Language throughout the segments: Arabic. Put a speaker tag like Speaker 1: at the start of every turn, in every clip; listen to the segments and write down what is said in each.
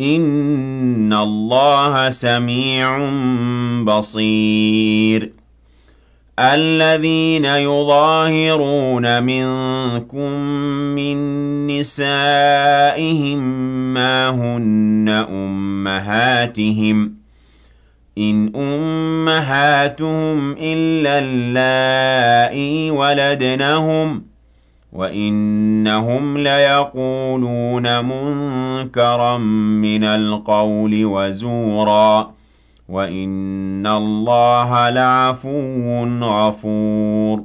Speaker 1: إِنَّ اللَّهَ سَمِيعٌ بَصِيرٌ الَّذِينَ يُظَاهِرُونَ مِنكُم مِّن نِّسَائِهِم مَّا هُنَّ أُمَّهَاتِهِمْ إِنْ أُمَّهَاتُهُمْ إِلَّا اللَّائِي وَلَدْنَهُمْ ۚ وَإِنَّهُمْ لَيَقُولُونَ مُنكَرًا مِّنَ الْقَوْلِ وَزُورًا وَإِنَّ اللَّهَ لَعَفُوٌّ غَفُورٌ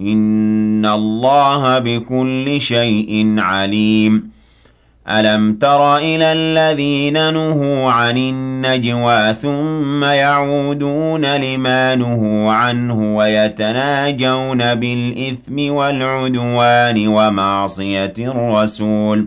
Speaker 1: إِنَّ اللَّهَ بِكُلِّ شَيْءٍ عَلِيمٌ أَلَمْ تَرَ إِلَى الَّذِينَ نُهُوا عَنِ النَّجْوَى ثُمَّ يَعُودُونَ لِمَا نُهُوا عَنْهُ وَيَتَنَاجَوْنَ بِالْإِثْمِ وَالْعُدْوَانِ وَمَعْصِيَةِ الرَّسُولِ ۗ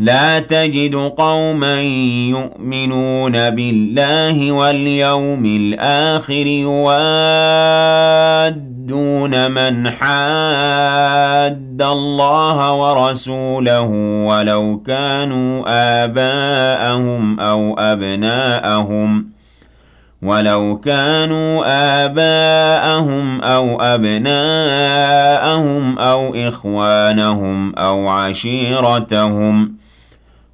Speaker 1: لا تجد قوما يؤمنون بالله واليوم الآخر يوادون من حاد الله ورسوله ولو كانوا آباءهم أو أبناءهم ۖ ولو كانوا آباءهم أو أبناءهم أو إخوانهم أو عشيرتهم